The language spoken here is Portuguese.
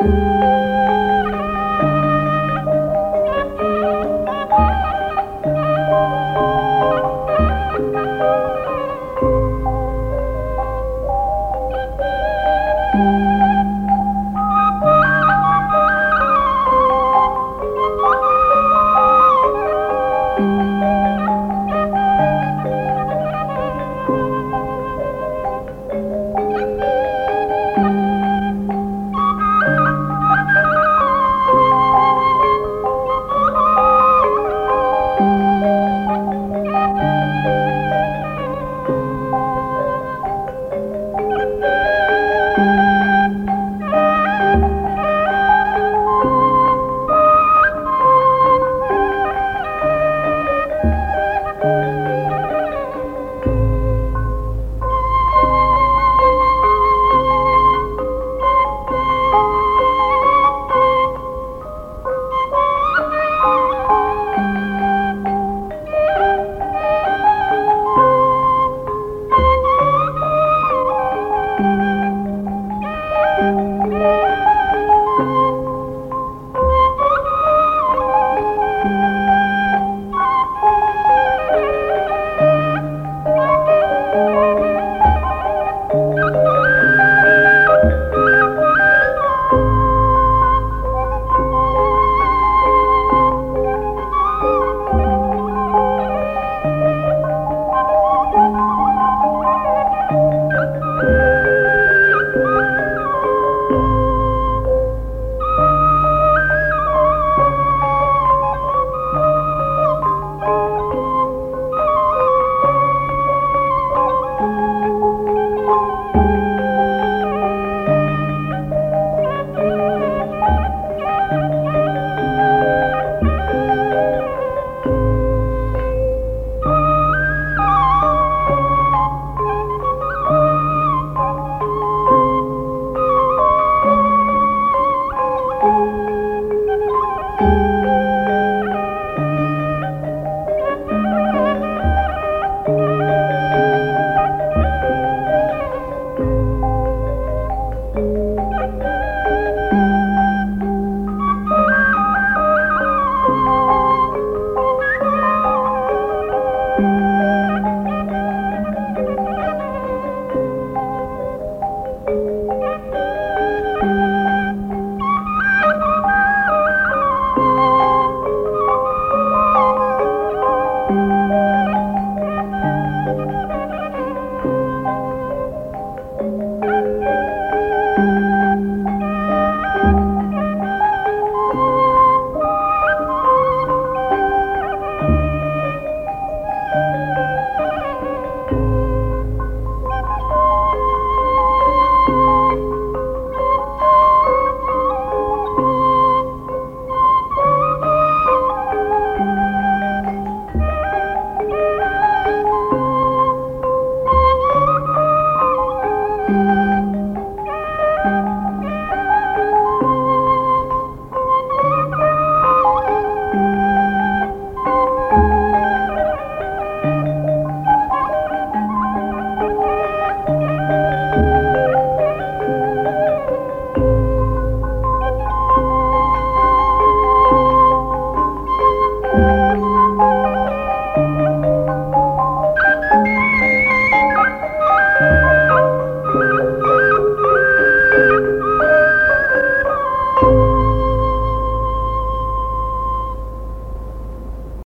Música